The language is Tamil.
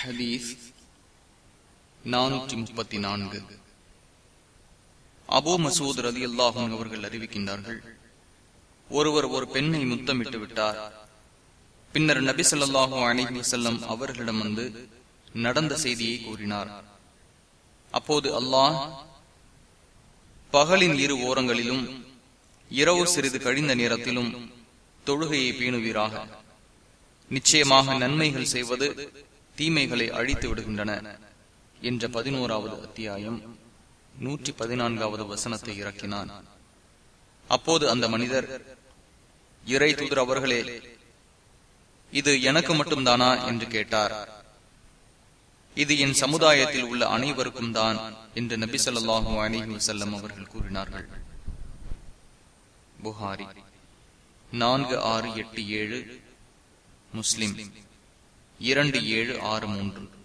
ஹதீஸ் நானூற்றி முப்பத்தி நான்கு அபோ மசூத் ரதி அல்லாஹும் அவர்கள் அறிவிக்கின்றார்கள் ஒருவர் ஒரு பெண்ணை முத்தமிட்டு விட்டார். பின்னர் நபி ஸல்லல்லாஹு அணைகி செல்லம் அவர்களிடம் வந்து நடந்த செய்தியை கூறினார். அப்போது அல்லாஹ் பகலின் இரு ஓரங்களிலும் இரவு சிறிது கழிந்த நேரத்திலும் தொழுகையை பேணுவீராக. நிச்சயமாக நன்மைகள் செய்வது தீமைகளை அழித்து விடுகின்றன என்ற பதினோராவது அத்தியாயம் நூற்றி பதினான்காவது வசனத்தை இறக்கினான். அப்போது அந்த மனிதர் இறை தூதர் அவர்களே இது எனக்கு மட்டும்தானா? என்று கேட்டார். இது என் சமுதாயத்தில் உள்ள அனைவருக்கும் தான் என்று நபி சொல்லாஹு அலிஹி வசல்லம் அவர்கள் கூறினார்கள். புகாரி நான்கு ஆறு எட்டு ஏழு முஸ்லிம். இரண்டு ஏழு ஆறு மூன்று.